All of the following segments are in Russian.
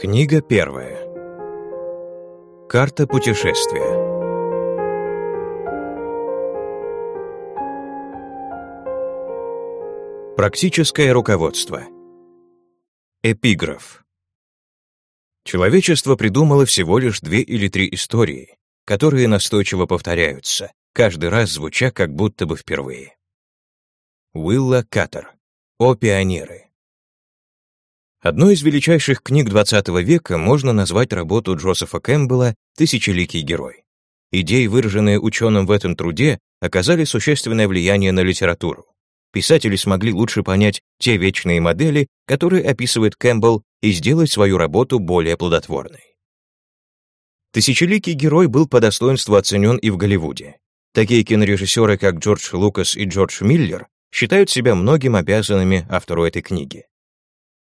Книга первая. Карта путешествия. Практическое руководство. Эпиграф. Человечество придумало всего лишь две или три истории, которые настойчиво повторяются, каждый раз звуча как будто бы впервые. Уилла Каттер. О пионеры. Одной из величайших книг XX века можно назвать работу Джозефа Кэмпбелла «Тысячеликий герой». Идеи, выраженные ученым в этом труде, оказали существенное влияние на литературу. Писатели смогли лучше понять те вечные модели, которые описывает Кэмпбелл, и сделать свою работу более плодотворной. «Тысячеликий герой» был по достоинству оценен и в Голливуде. Такие кинорежиссеры, как Джордж Лукас и Джордж Миллер, считают себя многим обязанными автору этой книги.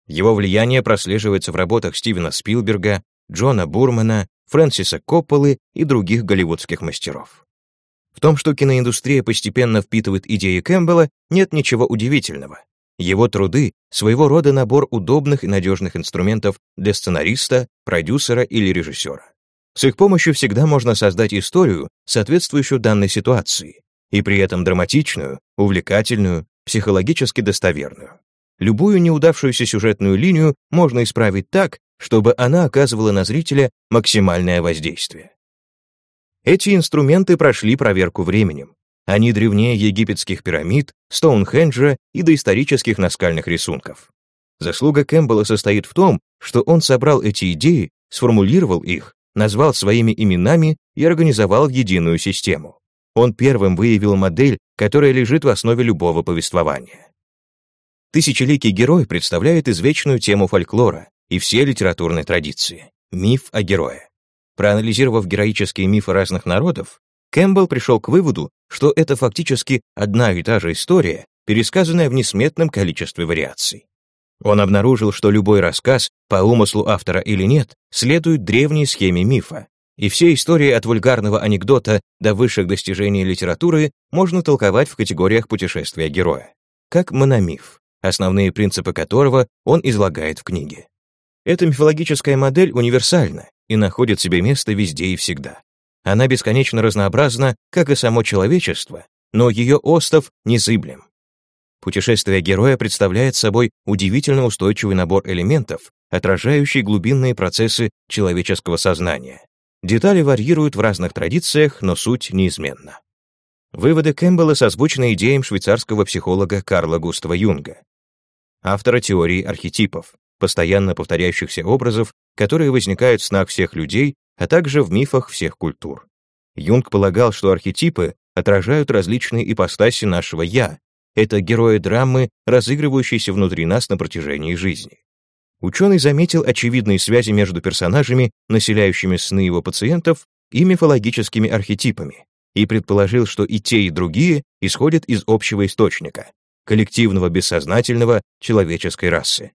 Его влияние прослеживается в работах Стивена Спилберга, Джона Бурмана, Фрэнсиса Копполы и других голливудских мастеров. В том, что киноиндустрия постепенно впитывает идеи Кэмпбелла, нет ничего удивительного. Его труды — своего рода набор удобных и надежных инструментов для сценариста, продюсера или режиссера. С их помощью всегда можно создать историю, соответствующую данной ситуации, и при этом драматичную, увлекательную, психологически достоверную. Любую неудавшуюся сюжетную линию можно исправить так, чтобы она оказывала на зрителя максимальное воздействие. Эти инструменты прошли проверку временем. Они древнее египетских пирамид, Стоунхенджа и доисторических наскальных рисунков. Заслуга Кэмпбелла состоит в том, что он собрал эти идеи, сформулировал их, назвал своими именами и организовал единую систему. Он первым выявил модель, которая лежит в основе любого повествования. Тысячеликий герой представляет извечную тему фольклора и все литературные традиции — миф о герое. Проанализировав героические мифы разных народов, Кэмпбелл пришел к выводу, что это фактически одна и та же история, пересказанная в несметном количестве вариаций. Он обнаружил, что любой рассказ, по умыслу автора или нет, следует древней схеме мифа, и все истории от вульгарного анекдота до высших достижений литературы можно толковать в категориях путешествия героя, как мономиф основные принципы которого он излагает в книге. Эта мифологическая модель универсальна и находит себе место везде и всегда. Она бесконечно разнообразна, как и само человечество, но ее остов незыблем. Путешествие героя представляет собой удивительно устойчивый набор элементов, отражающий глубинные процессы человеческого сознания. Детали варьируют в разных традициях, но суть неизменна. Выводы Кэмпбелла созвучны идеям швейцарского психолога Карла Густава Юнга автора теории архетипов, постоянно повторяющихся образов, которые возникают в снах всех людей, а также в мифах всех культур. Юнг полагал, что архетипы отражают различные ипостаси нашего «я». Это герои драмы, разыгрывающиеся внутри нас на протяжении жизни. Ученый заметил очевидные связи между персонажами, населяющими сны его пациентов, и мифологическими архетипами, и предположил, что и те, и другие исходят из общего источника коллективного бессознательного человеческой расы.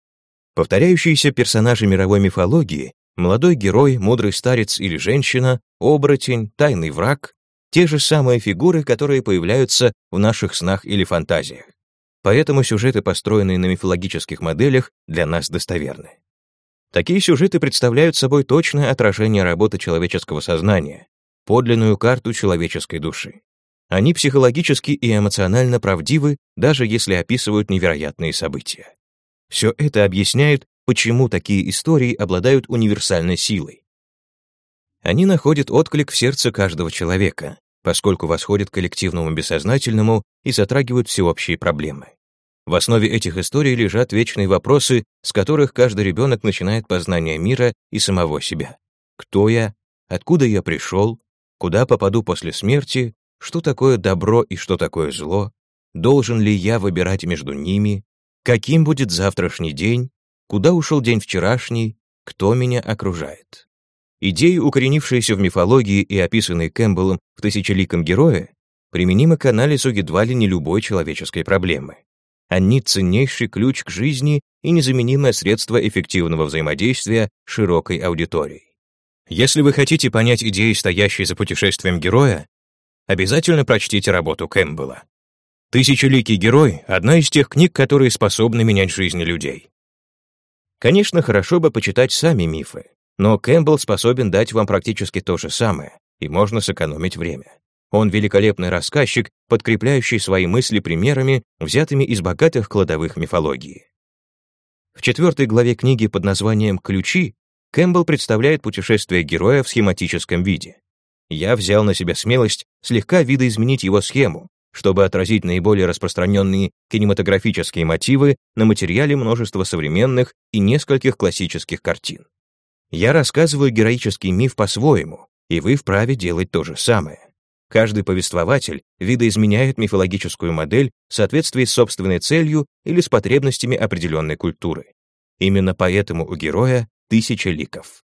Повторяющиеся персонажи мировой мифологии, молодой герой, мудрый старец или женщина, оборотень, тайный враг — те же самые фигуры, которые появляются в наших снах или фантазиях. Поэтому сюжеты, построенные на мифологических моделях, для нас достоверны. Такие сюжеты представляют собой точное отражение работы человеческого сознания, подлинную карту человеческой души. Они психологически и эмоционально правдивы, даже если описывают невероятные события. Все это объясняет, почему такие истории обладают универсальной силой. Они находят отклик в сердце каждого человека, поскольку восходят к коллективному бессознательному и затрагивают всеобщие проблемы. В основе этих историй лежат вечные вопросы, с которых каждый ребенок начинает познание мира и самого себя. Кто я? Откуда я пришел? Куда попаду после смерти? Что такое добро и что такое зло? Должен ли я выбирать между ними? Каким будет завтрашний день? Куда ушел день вчерашний? Кто меня окружает? Идеи, укоренившиеся в мифологии и описанные Кэмпбеллом в «Тысячеликом герое», применимы к анализу едва ли не любой человеческой проблемы. Они ценнейший ключ к жизни и незаменимое средство эффективного взаимодействия широкой аудиторией. Если вы хотите понять идеи, стоящие за путешествием героя, обязательно прочтите работу Кэмпбелла. «Тысячеликий герой» — одна из тех книг, которые способны менять жизни людей. Конечно, хорошо бы почитать сами мифы, но Кэмпбелл способен дать вам практически то же самое, и можно сэкономить время. Он великолепный рассказчик, подкрепляющий свои мысли примерами, взятыми из богатых кладовых мифологии. В четвертой главе книги под названием «Ключи» Кэмпбелл представляет путешествие героя в схематическом виде. Я взял на себя смелость слегка видоизменить его схему, чтобы отразить наиболее распространенные кинематографические мотивы на материале множества современных и нескольких классических картин. Я рассказываю героический миф по-своему, и вы вправе делать то же самое. Каждый повествователь видоизменяет мифологическую модель в соответствии с собственной целью или с потребностями определенной культуры. Именно поэтому у героя тысяча ликов.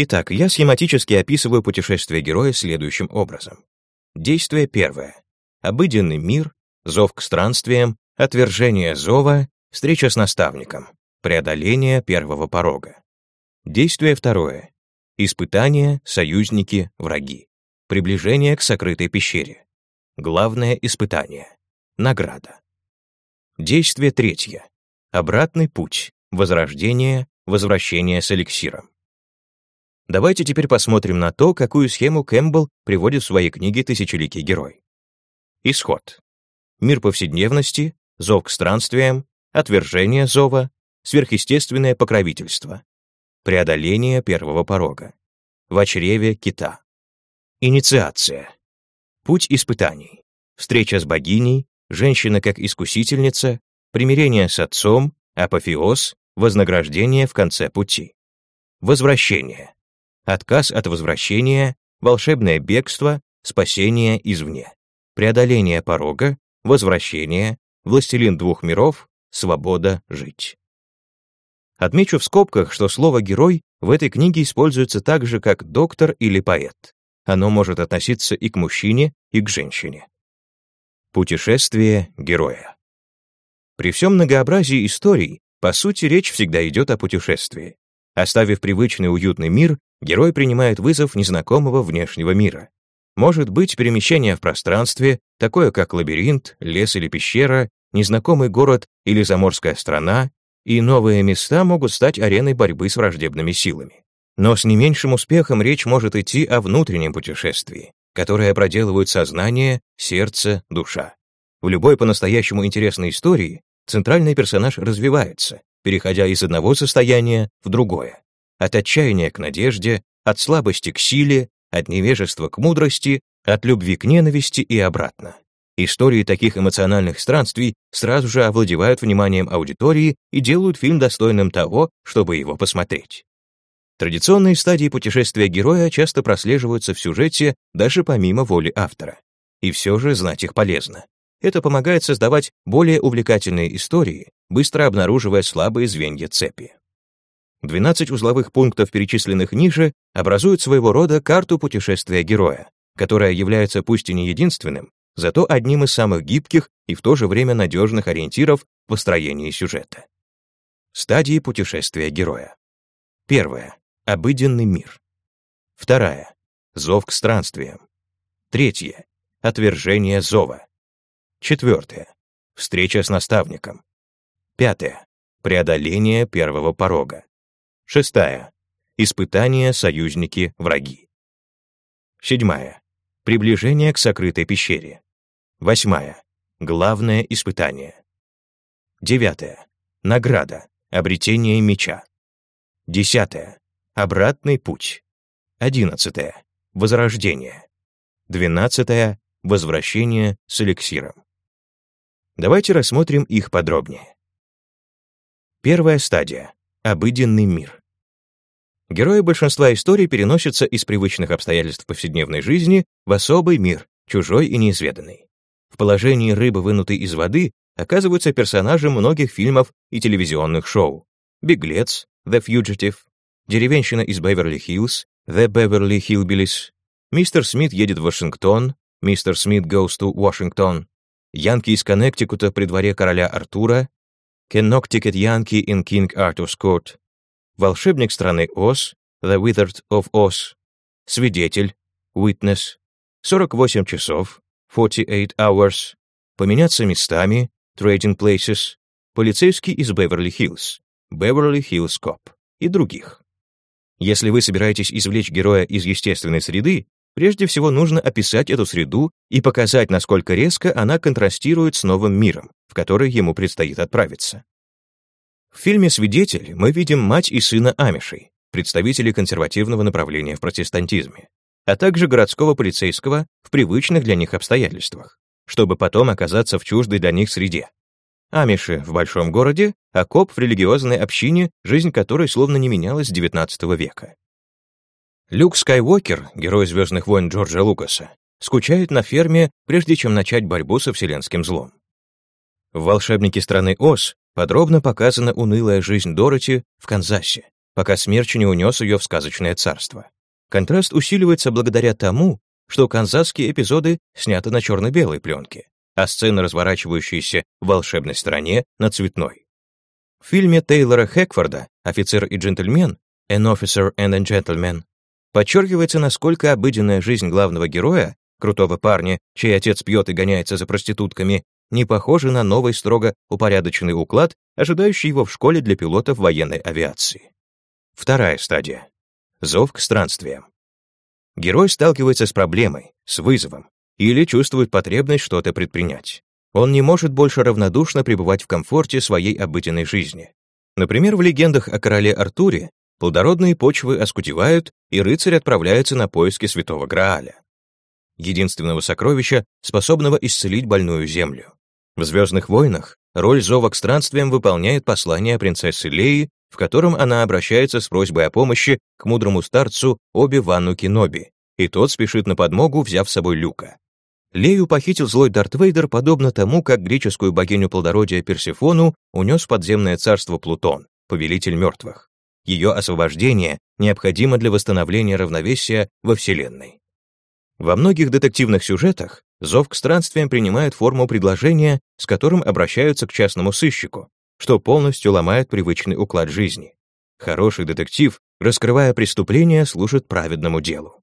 Итак, я схематически описываю путешествие героя следующим образом. Действие первое. Обыденный мир, зов к странствиям, отвержение зова, встреча с наставником, преодоление первого порога. Действие второе. Испытания, союзники, враги. Приближение к сокрытой пещере. Главное испытание. Награда. Действие третье. Обратный путь. Возрождение, возвращение с эликсиром. Давайте теперь посмотрим на то, какую схему Кэмпбелл приводит в своей книге «Тысячеликий герой». Исход. Мир повседневности, зов к странствиям, отвержение зова, сверхъестественное покровительство, преодоление первого порога, в чреве кита. Инициация. Путь испытаний. Встреча с богиней, женщина как искусительница, примирение с отцом, апофеоз, вознаграждение в конце пути. Возвращение. Отказ от возвращения, волшебное бегство, спасение извне. Преодоление порога, возвращение, властелин двух миров, свобода жить. Отмечу в скобках, что слово «герой» в этой книге используется так же, как «доктор» или «поэт». Оно может относиться и к мужчине, и к женщине. Путешествие героя. При всем многообразии историй, по сути, речь всегда идет о путешествии. Оставив привычный уютный мир, герой принимает вызов незнакомого внешнего мира. Может быть перемещение в пространстве, такое как лабиринт, лес или пещера, незнакомый город или заморская страна, и новые места могут стать ареной борьбы с враждебными силами. Но с не меньшим успехом речь может идти о внутреннем путешествии, которое проделывают сознание, сердце, душа. В любой по-настоящему интересной истории центральный персонаж развивается, переходя из одного состояния в другое. От отчаяния к надежде, от слабости к силе, от невежества к мудрости, от любви к ненависти и обратно. Истории таких эмоциональных странствий сразу же овладевают вниманием аудитории и делают фильм достойным того, чтобы его посмотреть. Традиционные стадии путешествия героя часто прослеживаются в сюжете даже помимо воли автора. И все же знать их полезно. Это помогает создавать более увлекательные истории, быстро обнаруживая слабые звенья цепи. 12 узловых пунктов, перечисленных ниже, образуют своего рода карту путешествия героя, которая является пусть и не единственным, зато одним из самых гибких и в то же время надежных ориентиров в построении сюжета. Стадии путешествия героя. Первое. Обыденный мир. Вторая. Зов к странствиям. Третье. Отвержение зова. Четвертое. Встреча с наставником. Пятое. Преодоление первого порога. Шестая. Испытание, союзники, враги. Седьмая. Приближение к сокрытой пещере. Восьмая. Главное испытание. Девятое. Награда. Обретение меча. Десятое. Обратный путь. Одиннадцатое. Возрождение. Двенадцатое. Возвращение с эликсиром. Давайте рассмотрим их подробнее. Первая стадия. Обыденный мир. Герои большинства историй переносятся из привычных обстоятельств повседневной жизни в особый мир, чужой и неизведанный. В положении рыбы, вынутой из воды, оказываются персонажи многих фильмов и телевизионных шоу. «Беглец», «The Fugitive», Деревенщина из Беверли-Хиллз, The Beverly Hillbillies, Мистер Смит едет в Вашингтон, Мистер Смит goes to Washington, Янки из Коннектикута при дворе короля Артура, Connecticut Yankee in King Arthur's Court, Волшебник страны Оз, The Wizard of Oz, Свидетель, Witness, 48 часов, 48 hours, Поменяться местами, Trading Places, Полицейский из Беверли-Хиллз, Hills Cop и других. Если вы собираетесь извлечь героя из естественной среды, прежде всего нужно описать эту среду и показать, насколько резко она контрастирует с новым миром, в который ему предстоит отправиться. В фильме «Свидетель» мы видим мать и сына Амишей, представителей консервативного направления в протестантизме, а также городского полицейского в привычных для них обстоятельствах, чтобы потом оказаться в чуждой для них среде. Амиши в большом городе, а коп в религиозной общине, жизнь которой словно не менялась с XIX века. Люк Скайуокер, герой «Звездных войн» Джорджа Лукаса, скучает на ферме, прежде чем начать борьбу со вселенским злом. В «Волшебнике страны Оз» подробно показана унылая жизнь Дороти в Канзасе, пока смерч не унес ее в сказочное царство. Контраст усиливается благодаря тому, что канзасские эпизоды сняты на черно-белой пленке, а сцены, разворачивающиеся в волшебной стране, на цветной. В фильме Тейлора Хэкфорда «Офицер и джентльмен» «An Officer and a Gentleman» подчеркивается, насколько обыденная жизнь главного героя, крутого парня, чей отец пьет и гоняется за проститутками, не похожа на новый строго упорядоченный уклад, ожидающий его в школе для пилотов военной авиации. Вторая стадия. Зов к странствиям. Герой сталкивается с проблемой, с вызовом, или чувствует потребность что-то предпринять. Он не может больше равнодушно пребывать в комфорте своей обыденной жизни. Например, в легендах о короле Артуре плодородные почвы оскудевают, и рыцарь отправляется на поиски святого Грааля, единственного сокровища, способного исцелить больную землю. В «Звездных войнах» роль зова к странствиям выполняет послание принцессы Леи, в котором она обращается с просьбой о помощи к мудрому старцу Оби-Вану Киноби, и тот спешит на подмогу, взяв с собой Люка. Лею похитил злой Дарт Вейдер, подобно тому, как греческую богиню плодородия Персефону унес подземное царство Плутон, повелитель мертвых. Ее освобождение необходимо для восстановления равновесия во Вселенной. Во многих детективных сюжетах зов к странствиям принимает форму предложения, с которым обращаются к частному сыщику, что полностью ломает привычный уклад жизни. Хороший детектив, раскрывая преступления, служит праведному делу.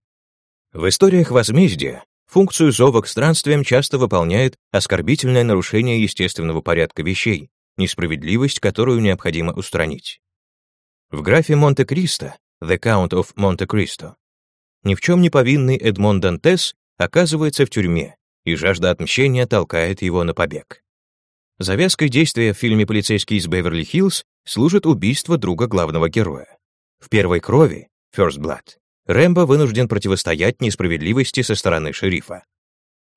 В историях возмездия Функцию зова к странствиям часто выполняет оскорбительное нарушение естественного порядка вещей, несправедливость, которую необходимо устранить. В графе Монте-Кристо «The Count of Monte Cristo» ни в чем не повинный Эдмон Дантес оказывается в тюрьме, и жажда отмщения толкает его на побег. Завязкой действия в фильме «Полицейский из Беверли-Хиллз» служит убийство друга главного героя. В первой крови, First Blood, Рэмбо вынужден противостоять несправедливости со стороны шерифа.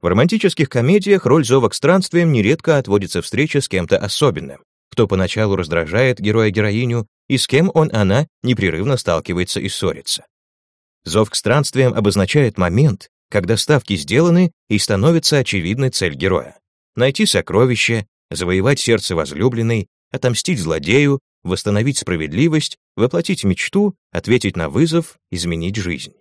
В романтических комедиях роль зова к странствиям нередко отводится встреча с кем-то особенным, кто поначалу раздражает героя-героиню и с кем он-она непрерывно сталкивается и ссорится. Зов к странствиям обозначает момент, когда ставки сделаны и становится очевидной цель героя. Найти сокровище, завоевать сердце возлюбленной, отомстить злодею, восстановить справедливость, воплотить мечту, ответить на вызов, изменить жизнь.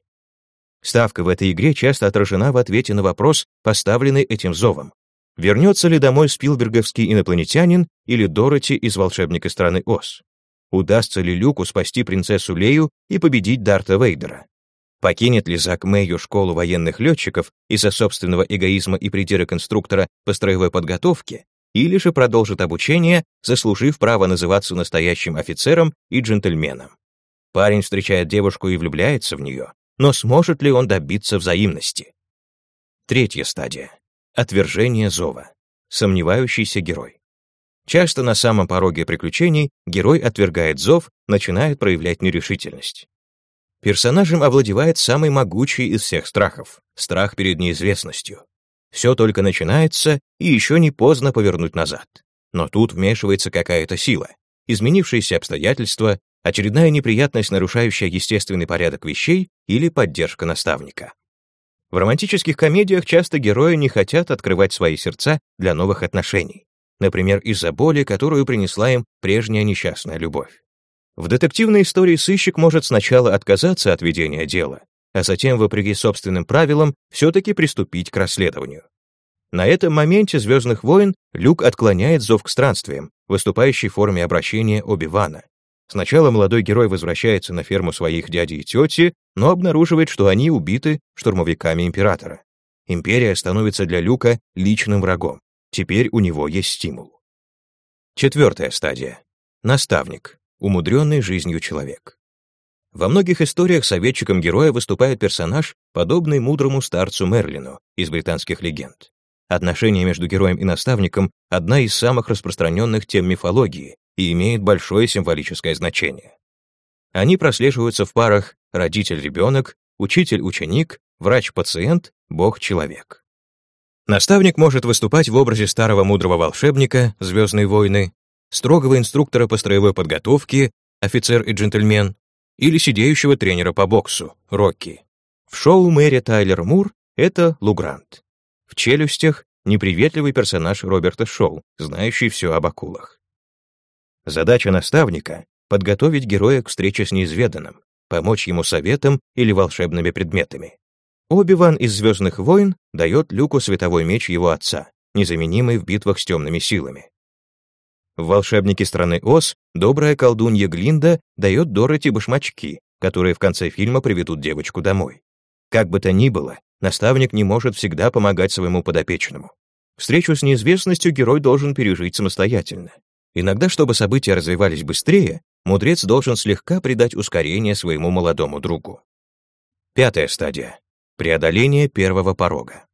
Ставка в этой игре часто отражена в ответе на вопрос, поставленный этим зовом. Вернется ли домой спилберговский инопланетянин или Дороти из «Волшебника страны Оз»? Удастся ли Люку спасти принцессу Лею и победить Дарта Вейдера? Покинет ли Зак Мэйю школу военных летчиков из-за собственного эгоизма и придира конструктора по строевой подготовке или же продолжит обучение, заслужив право называться настоящим офицером и джентльменом. Парень встречает девушку и влюбляется в нее, но сможет ли он добиться взаимности? Третья стадия. Отвержение зова. Сомневающийся герой. Часто на самом пороге приключений герой отвергает зов, начинает проявлять нерешительность. Персонажем овладевает самый могучий из всех страхов — страх перед неизвестностью. Все только начинается, и еще не поздно повернуть назад. Но тут вмешивается какая-то сила, изменившиеся обстоятельства, очередная неприятность, нарушающая естественный порядок вещей или поддержка наставника. В романтических комедиях часто герои не хотят открывать свои сердца для новых отношений, например, из-за боли, которую принесла им прежняя несчастная любовь. В детективной истории сыщик может сначала отказаться от ведения дела, а затем, вопреки собственным правилам, все-таки приступить к расследованию. На этом моменте «Звездных войн» Люк отклоняет зов к странствиям, выступающий в форме обращения Оби-Вана. Сначала молодой герой возвращается на ферму своих дяди и тети, но обнаруживает, что они убиты штурмовиками Императора. Империя становится для Люка личным врагом. Теперь у него есть стимул. Четвертая стадия. Наставник. Умудренный жизнью человек. Во многих историях советчиком героя выступает персонаж, подобный мудрому старцу Мерлину из британских легенд. Отношения между героем и наставником — одна из самых распространенных тем мифологии и имеет большое символическое значение. Они прослеживаются в парах родитель-ребенок, учитель-ученик, врач-пациент, бог-человек. Наставник может выступать в образе старого мудрого волшебника, «Звездные войны», строгого инструктора по строевой подготовке, офицер и джентльмен, или сидеющего тренера по боксу, Рокки. В шоу Мэри Тайлер Мур это Лу Грант. В «Челюстях» неприветливый персонаж Роберта Шоу, знающий все об акулах. Задача наставника — подготовить героя к встрече с неизведанным, помочь ему советом или волшебными предметами. Оби-Ван из «Звездных войн» дает Люку световой меч его отца, незаменимый в битвах с темными силами. В «Волшебнике страны Оз» добрая колдунья Глинда дает Дороти башмачки, которые в конце фильма приведут девочку домой. Как бы то ни было, наставник не может всегда помогать своему подопечному. Встречу с неизвестностью герой должен пережить самостоятельно. Иногда, чтобы события развивались быстрее, мудрец должен слегка придать ускорение своему молодому другу. Пятая стадия. Преодоление первого порога.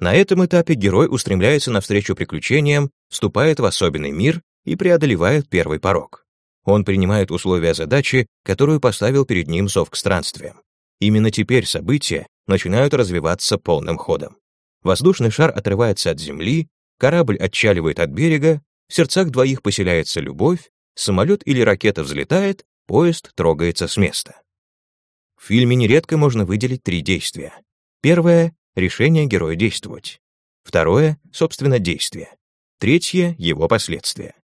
На этом этапе герой устремляется навстречу приключениям, вступает в особенный мир и преодолевает первый порог. Он принимает условия задачи, которую поставил перед ним зов к странствиям. Именно теперь события начинают развиваться полным ходом. Воздушный шар отрывается от земли, корабль отчаливает от берега, в сердцах двоих поселяется любовь, самолет или ракета взлетает, поезд трогается с места. В фильме нередко можно выделить три действия. Первое — решение героя действовать. Второе — собственно, действие. Третье — его последствия.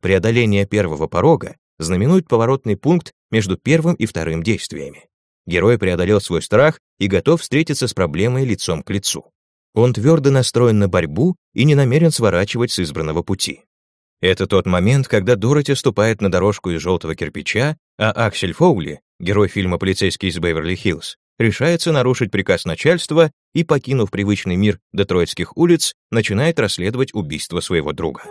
Преодоление первого порога знаменует поворотный пункт между первым и вторым действиями. Герой преодолел свой страх и готов встретиться с проблемой лицом к лицу. Он твердо настроен на борьбу и не намерен сворачивать с избранного пути. Это тот момент, когда Дороти ступает на дорожку из желтого кирпича, а Аксель Фоули, герой фильма «Полицейский из Беверли-Хиллз», решается нарушить приказ начальства и, покинув привычный мир детройтских улиц, начинает расследовать убийство своего друга.